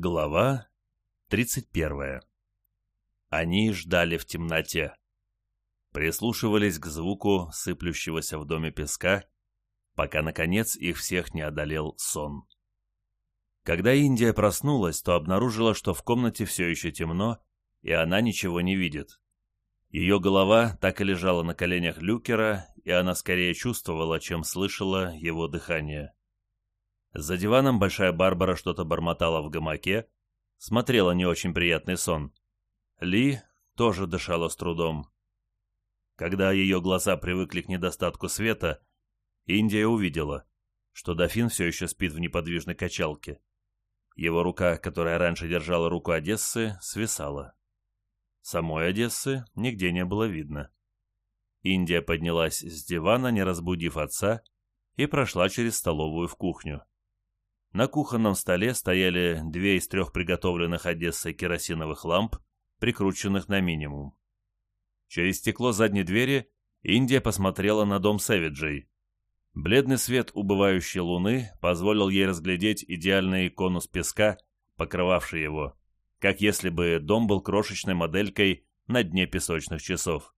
Глава 31. Они ждали в темноте. Прислушивались к звуку сыплющегося в доме песка, пока, наконец, их всех не одолел сон. Когда Индия проснулась, то обнаружила, что в комнате все еще темно, и она ничего не видит. Ее голова так и лежала на коленях Люкера, и она скорее чувствовала, чем слышала его дыхание. За диваном Большая Барбара что-то бормотала в гамаке, смотрела не очень приятный сон. Ли тоже дышала с трудом. Когда ее глаза привыкли к недостатку света, Индия увидела, что дофин все еще спит в неподвижной качалке. Его рука, которая раньше держала руку Одессы, свисала. Самой Одессы нигде не было видно. Индия поднялась с дивана, не разбудив отца, и прошла через столовую в кухню. На кухонном столе стояли две из трех приготовленных Одессой керосиновых ламп, прикрученных на минимум. Через стекло задней двери Индия посмотрела на дом Сэвиджей. Бледный свет убывающей луны позволил ей разглядеть идеальный конус песка, покрывавший его, как если бы дом был крошечной моделькой на дне песочных часов.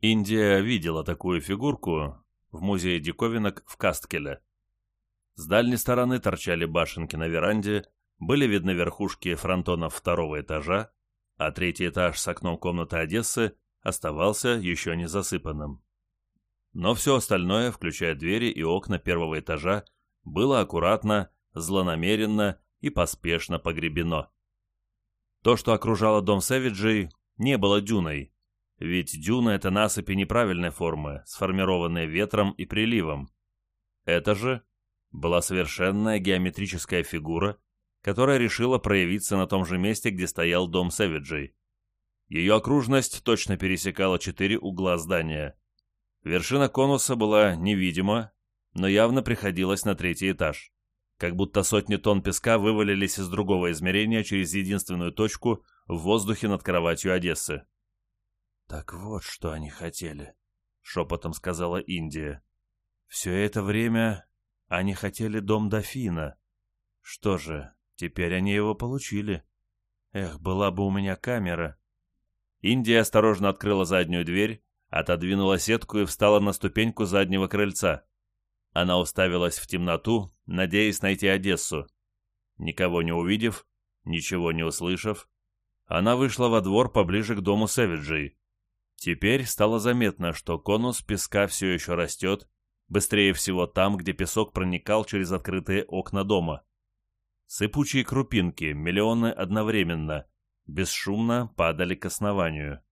Индия видела такую фигурку в музее диковинок в Касткеле. С дальней стороны торчали башенки на веранде, были видны верхушки фронтонов второго этажа, а третий этаж с окном комнаты Одессы оставался еще не засыпанным. Но все остальное, включая двери и окна первого этажа, было аккуратно, злонамеренно и поспешно погребено. То, что окружало дом Сэвиджей, не было дюной, ведь дюна — это насыпи неправильной формы, сформированные ветром и приливом. Это же была совершенная геометрическая фигура, которая решила проявиться на том же месте, где стоял дом Сэвиджей. Ее окружность точно пересекала четыре угла здания. Вершина конуса была невидима, но явно приходилась на третий этаж, как будто сотни тонн песка вывалились из другого измерения через единственную точку в воздухе над кроватью Одессы. «Так вот, что они хотели», — шепотом сказала Индия. «Все это время они хотели дом дофина. Что же, теперь они его получили. Эх, была бы у меня камера. Индия осторожно открыла заднюю дверь, отодвинула сетку и встала на ступеньку заднего крыльца. Она уставилась в темноту, надеясь найти Одессу. Никого не увидев, ничего не услышав, она вышла во двор поближе к дому Сэвиджей. Теперь стало заметно, что конус песка все еще растет, Быстрее всего там, где песок проникал через открытые окна дома. Сыпучие крупинки, миллионы одновременно, бесшумно падали к основанию.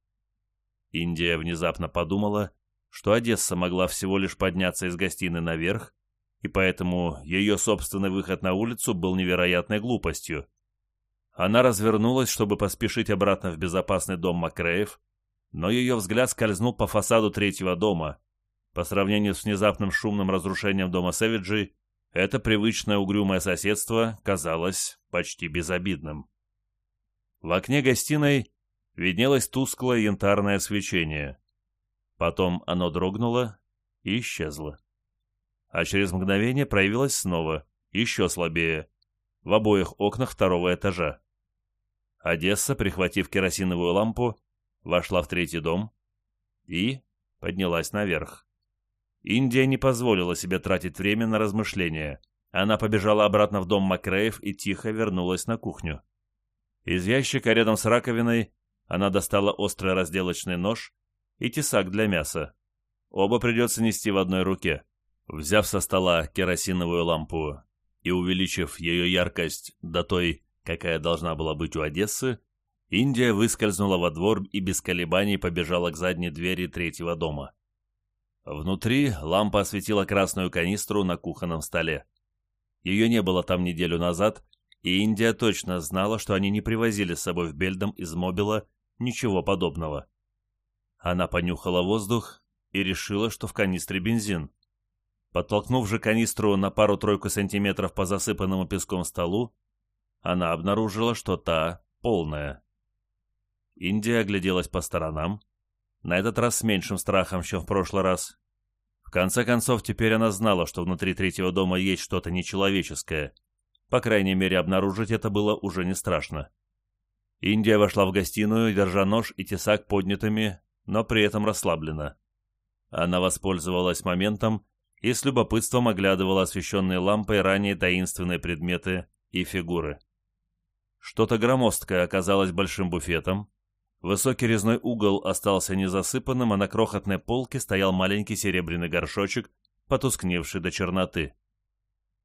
Индия внезапно подумала, что Одесса могла всего лишь подняться из гостиной наверх, и поэтому ее собственный выход на улицу был невероятной глупостью. Она развернулась, чтобы поспешить обратно в безопасный дом Макреев, но ее взгляд скользнул по фасаду третьего дома, по сравнению с внезапным шумным разрушением дома Сэвиджи, это привычное угрюмое соседство казалось почти безобидным. В окне гостиной виднелось тусклое янтарное свечение. Потом оно дрогнуло и исчезло. А через мгновение проявилось снова, еще слабее, в обоих окнах второго этажа. Одесса, прихватив керосиновую лампу, вошла в третий дом и поднялась наверх. Индия не позволила себе тратить время на размышления. Она побежала обратно в дом Макреев и тихо вернулась на кухню. Из ящика рядом с раковиной она достала острый разделочный нож и тесак для мяса. Оба придется нести в одной руке. Взяв со стола керосиновую лампу и увеличив ее яркость до той, какая должна была быть у Одессы, Индия выскользнула во двор и без колебаний побежала к задней двери третьего дома. Внутри лампа осветила красную канистру на кухонном столе. Ее не было там неделю назад, и Индия точно знала, что они не привозили с собой в Бельдом из Мобила ничего подобного. Она понюхала воздух и решила, что в канистре бензин. Подтолкнув же канистру на пару-тройку сантиметров по засыпанному песком столу, она обнаружила, что та полная. Индия огляделась по сторонам, на этот раз с меньшим страхом, чем в прошлый раз. В конце концов, теперь она знала, что внутри третьего дома есть что-то нечеловеческое. По крайней мере, обнаружить это было уже не страшно. Индия вошла в гостиную, держа нож и тесак поднятыми, но при этом расслабленно. Она воспользовалась моментом и с любопытством оглядывала освещенные лампой ранее таинственные предметы и фигуры. Что-то громоздкое оказалось большим буфетом. Высокий резной угол остался незасыпанным, а на крохотной полке стоял маленький серебряный горшочек, потускневший до черноты.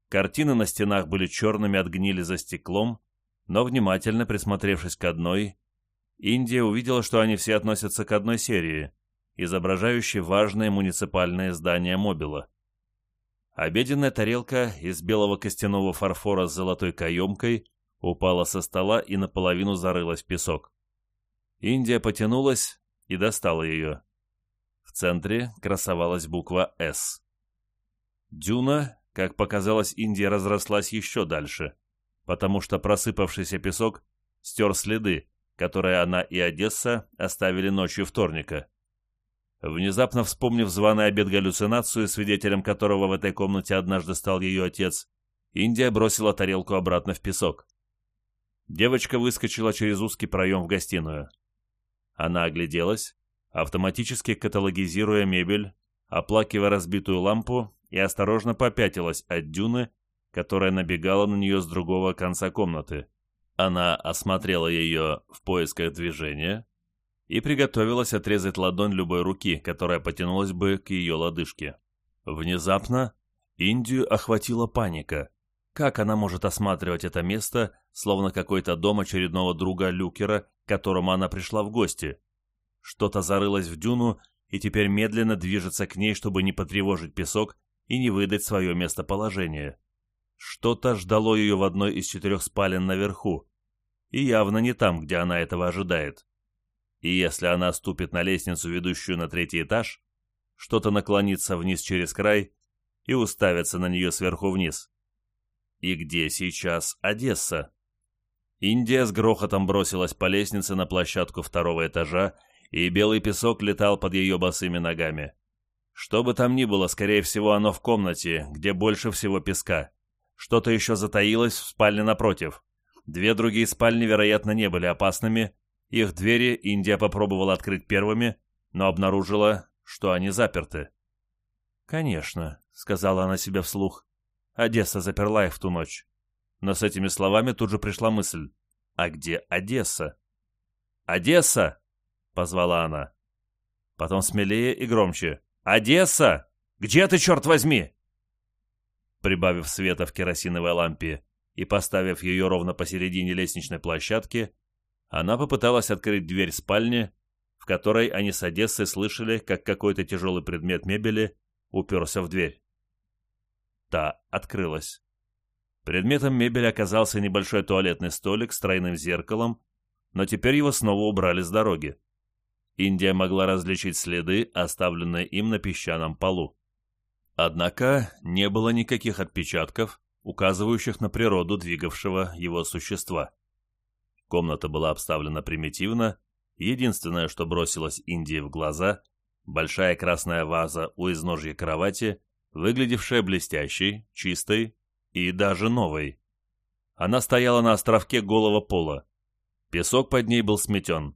Картины на стенах были черными от гнили за стеклом, но внимательно присмотревшись к одной, Индия увидела, что они все относятся к одной серии, изображающей важные муниципальные здания Мобила. Обеденная тарелка из белого костяного фарфора с золотой каемкой упала со стола и наполовину зарылась в песок. Индия потянулась и достала ее. В центре красовалась буква «С». Дюна, как показалось, Индия разрослась еще дальше, потому что просыпавшийся песок стер следы, которые она и Одесса оставили ночью вторника. Внезапно вспомнив званый обед-галлюцинацию, свидетелем которого в этой комнате однажды стал ее отец, Индия бросила тарелку обратно в песок. Девочка выскочила через узкий проем в гостиную. Она огляделась, автоматически каталогизируя мебель, оплакивая разбитую лампу и осторожно попятилась от дюны, которая набегала на нее с другого конца комнаты. Она осмотрела ее в поисках движения, и приготовилась отрезать ладонь любой руки, которая потянулась бы к ее лодыжке. Внезапно Индию охватила паника. Как она может осматривать это место, словно какой-то дом очередного друга Люкера, к которому она пришла в гости? Что-то зарылось в дюну и теперь медленно движется к ней, чтобы не потревожить песок и не выдать свое местоположение. Что-то ждало ее в одной из четырех спален наверху, и явно не там, где она этого ожидает и если она ступит на лестницу, ведущую на третий этаж, что-то наклонится вниз через край и уставится на нее сверху вниз. И где сейчас Одесса? Индия с грохотом бросилась по лестнице на площадку второго этажа, и белый песок летал под ее босыми ногами. Что бы там ни было, скорее всего, оно в комнате, где больше всего песка. Что-то еще затаилось в спальне напротив. Две другие спальни, вероятно, не были опасными, их двери Индия попробовала открыть первыми, но обнаружила, что они заперты. «Конечно», — сказала она себе вслух. «Одесса заперла их в ту ночь». Но с этими словами тут же пришла мысль. «А где Одесса?» «Одесса!» — позвала она. Потом смелее и громче. «Одесса! Где ты, черт возьми?» Прибавив света в керосиновой лампе и поставив ее ровно посередине лестничной площадки, она попыталась открыть дверь спальни, в которой они с Одессой слышали, как какой-то тяжелый предмет мебели уперся в дверь. Та открылась. Предметом мебели оказался небольшой туалетный столик с тройным зеркалом, но теперь его снова убрали с дороги. Индия могла различить следы, оставленные им на песчаном полу. Однако не было никаких отпечатков, указывающих на природу двигавшего его существа. Комната была обставлена примитивно, единственное, что бросилось Индии в глаза – большая красная ваза у изножья кровати, выглядевшая блестящей, чистой и даже новой. Она стояла на островке голого пола. Песок под ней был сметен.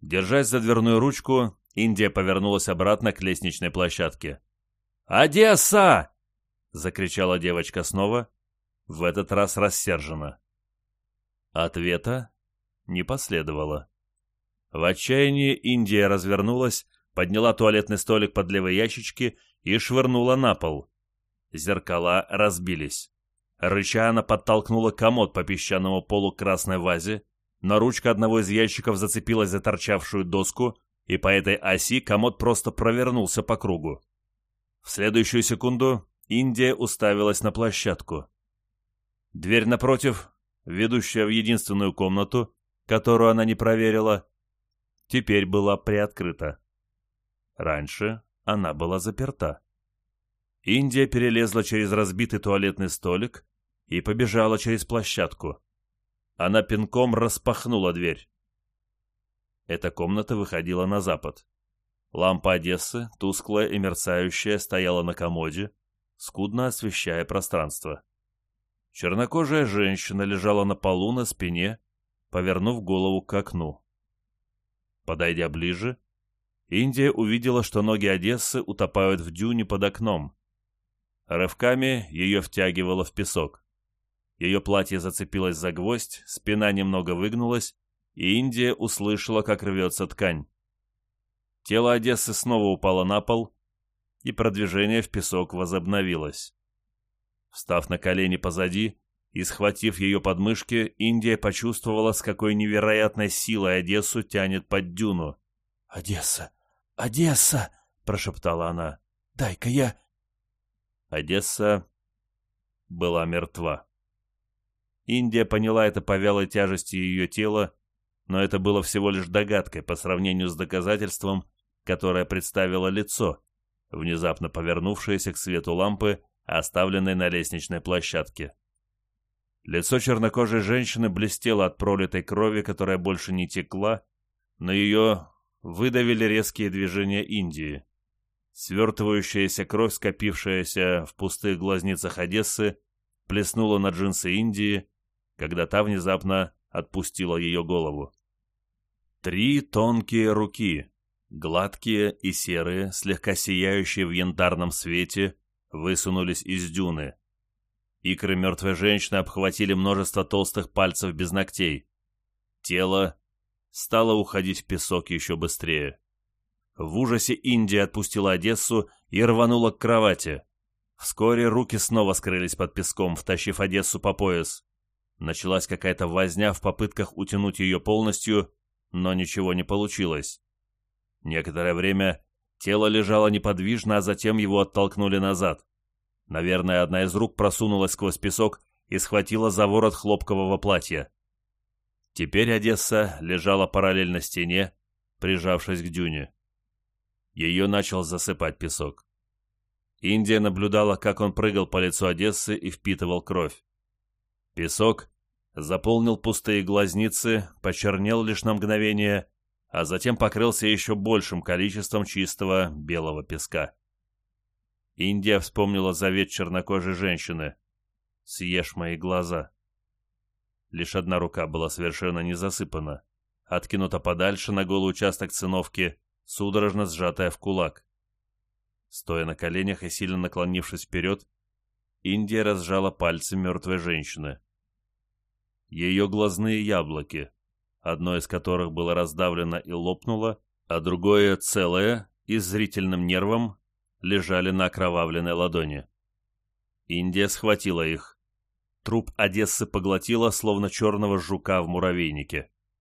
Держась за дверную ручку, Индия повернулась обратно к лестничной площадке. «Одесса!» — закричала девочка снова, в этот раз рассерженно. Ответа не последовало. В отчаянии Индия развернулась, подняла туалетный столик под левой ящички и швырнула на пол. Зеркала разбились. Рыча она подтолкнула комод по песчаному полу красной вазе, но ручка одного из ящиков зацепилась за торчавшую доску, и по этой оси комод просто провернулся по кругу. В следующую секунду Индия уставилась на площадку. Дверь напротив, ведущая в единственную комнату, которую она не проверила, теперь была приоткрыта. Раньше она была заперта. Индия перелезла через разбитый туалетный столик и побежала через площадку. Она пинком распахнула дверь. Эта комната выходила на запад. Лампа Одессы, тусклая и мерцающая, стояла на комоде, скудно освещая пространство. Чернокожая женщина лежала на полу на спине, повернув голову к окну. Подойдя ближе, Индия увидела, что ноги Одессы утопают в дюне под окном. Рывками ее втягивало в песок. Ее платье зацепилось за гвоздь, спина немного выгнулась, и Индия услышала, как рвется ткань. Тело Одессы снова упало на пол, и продвижение в песок возобновилось. Встав на колени позади и схватив ее подмышки, Индия почувствовала, с какой невероятной силой Одессу тянет под дюну. «Одесса! Одесса!» — прошептала она. «Дай-ка я...» Одесса была мертва. Индия поняла это по вялой тяжести ее тела, но это было всего лишь догадкой по сравнению с доказательством, которое представило лицо, внезапно повернувшееся к свету лампы оставленной на лестничной площадке. Лицо чернокожей женщины блестело от пролитой крови, которая больше не текла, но ее выдавили резкие движения Индии. Свертывающаяся кровь, скопившаяся в пустых глазницах Одессы, плеснула на джинсы Индии, когда та внезапно отпустила ее голову. Три тонкие руки, гладкие и серые, слегка сияющие в янтарном свете, высунулись из дюны. Икры мертвой женщины обхватили множество толстых пальцев без ногтей. Тело стало уходить в песок еще быстрее. В ужасе Индия отпустила Одессу и рванула к кровати. Вскоре руки снова скрылись под песком, втащив Одессу по пояс. Началась какая-то возня в попытках утянуть ее полностью, но ничего не получилось. Некоторое время Тело лежало неподвижно, а затем его оттолкнули назад. Наверное, одна из рук просунулась сквозь песок и схватила за ворот хлопкового платья. Теперь Одесса лежала параллельно стене, прижавшись к дюне. Ее начал засыпать песок. Индия наблюдала, как он прыгал по лицу Одессы и впитывал кровь. Песок заполнил пустые глазницы, почернел лишь на мгновение а затем покрылся еще большим количеством чистого белого песка. Индия вспомнила завет чернокожей женщины. «Съешь мои глаза». Лишь одна рука была совершенно не засыпана, откинута подальше на голый участок циновки, судорожно сжатая в кулак. Стоя на коленях и сильно наклонившись вперед, Индия разжала пальцы мертвой женщины. Ее глазные яблоки, одно из которых было раздавлено и лопнуло, а другое, целое и с зрительным нервом, лежали на окровавленной ладони. Индия схватила их. Труп Одессы поглотила, словно черного жука в муравейнике.